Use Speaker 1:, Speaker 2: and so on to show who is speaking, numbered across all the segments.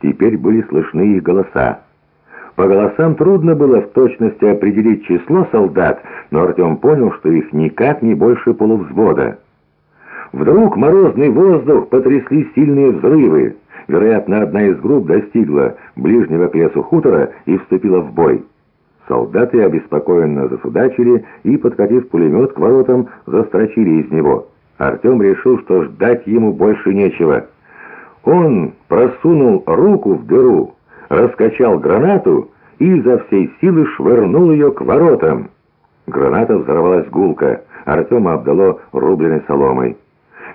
Speaker 1: Теперь были слышны их голоса. По голосам трудно было в точности определить число солдат, но Артем понял, что их никак не больше полувзвода. Вдруг морозный воздух потрясли сильные взрывы. Вероятно, одна из групп достигла ближнего к лесу хутора и вступила в бой. Солдаты обеспокоенно засудачили и, подкатив пулемет к воротам, застрочили из него. Артем решил, что ждать ему больше нечего. Он просунул руку в дыру, раскачал гранату и изо всей силы швырнул ее к воротам. Граната взорвалась гулко, Артема обдало рубленой соломой.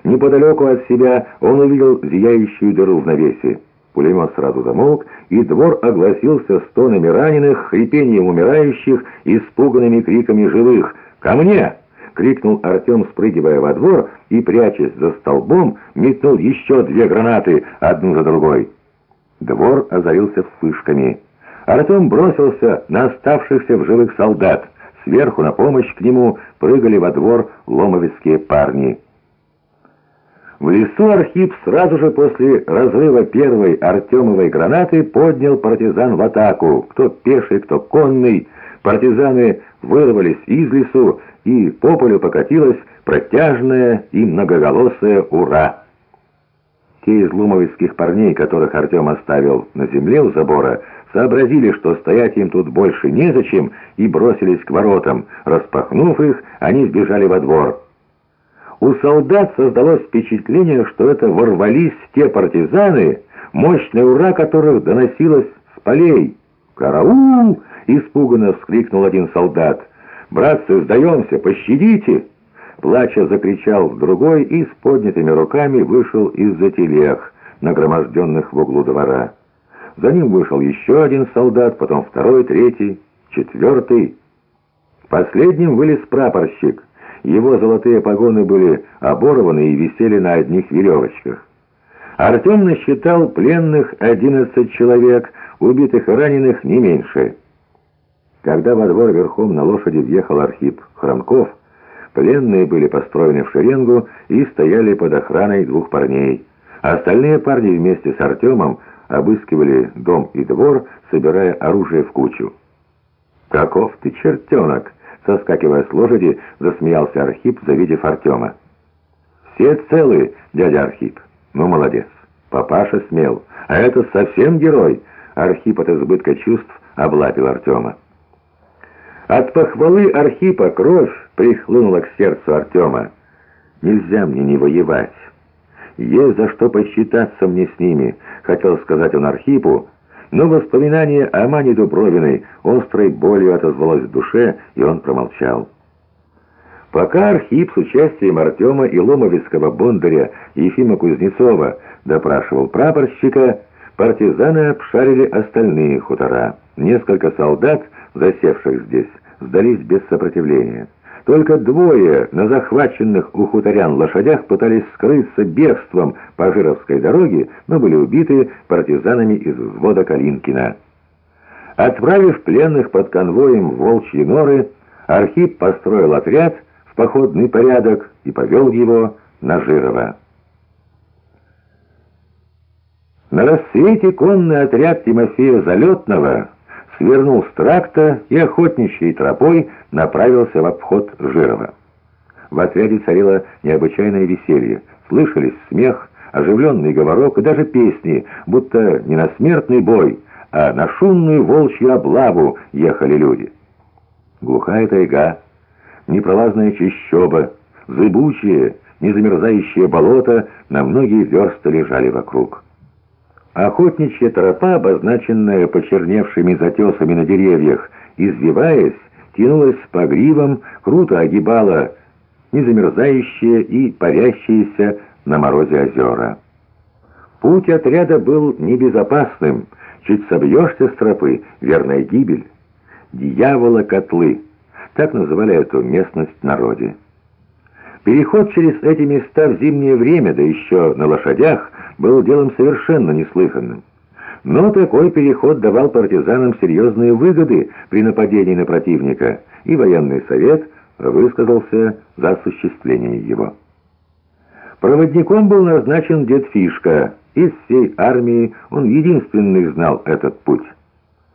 Speaker 1: Неподалеку от себя он увидел зияющую дыру в навесе. Пулемет сразу замолк, и двор огласился стонами раненых, хрипением умирающих, испуганными криками живых. «Ко мне!» — крикнул Артем, спрыгивая во двор, и, прячась за столбом, метнул еще две гранаты, одну за другой. Двор озарился вспышками. Артем бросился на оставшихся в живых солдат. Сверху на помощь к нему прыгали во двор ломовицкие парни. В лесу Архип сразу же после разрыва первой Артемовой гранаты поднял партизан в атаку. Кто пеший, кто конный. Партизаны вырвались из лесу, и по полю покатилось протяжное и многоголосое «Ура!». Те из лумовицких парней, которых Артем оставил на земле у забора, сообразили, что стоять им тут больше незачем, и бросились к воротам. Распахнув их, они сбежали во двор. У солдат создалось впечатление, что это ворвались те партизаны, мощное «Ура!» которых доносилось с полей. «Караул!» — испуганно вскрикнул один солдат. «Братцы, сдаемся, пощадите!» Плача закричал другой и с поднятыми руками вышел из-за телег, нагроможденных в углу двора. За ним вышел еще один солдат, потом второй, третий, четвертый. Последним вылез прапорщик. Его золотые погоны были оборваны и висели на одних веревочках. Артем насчитал пленных одиннадцать человек, убитых и раненых не меньше. Когда во двор верхом на лошади въехал Архип Хромков, пленные были построены в шеренгу и стояли под охраной двух парней. Остальные парни вместе с Артемом обыскивали дом и двор, собирая оружие в кучу. «Каков ты чертенок!» Соскакивая с лошади, засмеялся Архип, завидев Артема. «Все целы, дядя Архип. Ну, молодец. Папаша смел. А это совсем герой!» Архип от избытка чувств облапил Артема. От похвалы Архипа кровь прихлынула к сердцу Артема. «Нельзя мне не воевать. Есть за что посчитаться мне с ними», — хотел сказать он Архипу, но воспоминание о Мане Дубровиной острой болью отозвалось в душе, и он промолчал. Пока Архип с участием Артема и ломовицкого бондаря Ефима Кузнецова допрашивал прапорщика, партизаны обшарили остальные хутора. Несколько солдат, засевших здесь, сдались без сопротивления. Только двое на захваченных у хуторян лошадях пытались скрыться бегством по Жировской дороге, но были убиты партизанами из взвода Калинкина. Отправив пленных под конвоем в Волчьи норы, Архип построил отряд в походный порядок и повел его на Жирово. На рассвете конный отряд Тимофея Залетного свернул с тракта и охотничьей тропой направился в обход Жирова. В отряде царило необычайное веселье. Слышались смех, оживленный говорок и даже песни, будто не на смертный бой, а на шумную волчью облаву ехали люди. Глухая тайга, непролазная чащоба, зыбучие, незамерзающие болота на многие версты лежали вокруг. Охотничья тропа, обозначенная почерневшими затесами на деревьях, извиваясь, тянулась по гривам, круто огибала незамерзающие и парящиеся на морозе озера. Путь отряда был небезопасным, чуть собьешься с тропы, верная гибель. Дьявола-котлы, так называли эту местность народе. Переход через эти места в зимнее время, да еще на лошадях, был делом совершенно неслыханным. Но такой переход давал партизанам серьезные выгоды при нападении на противника, и военный совет высказался за осуществление его. Проводником был назначен дед Фишка, Из всей армии он единственный знал этот путь.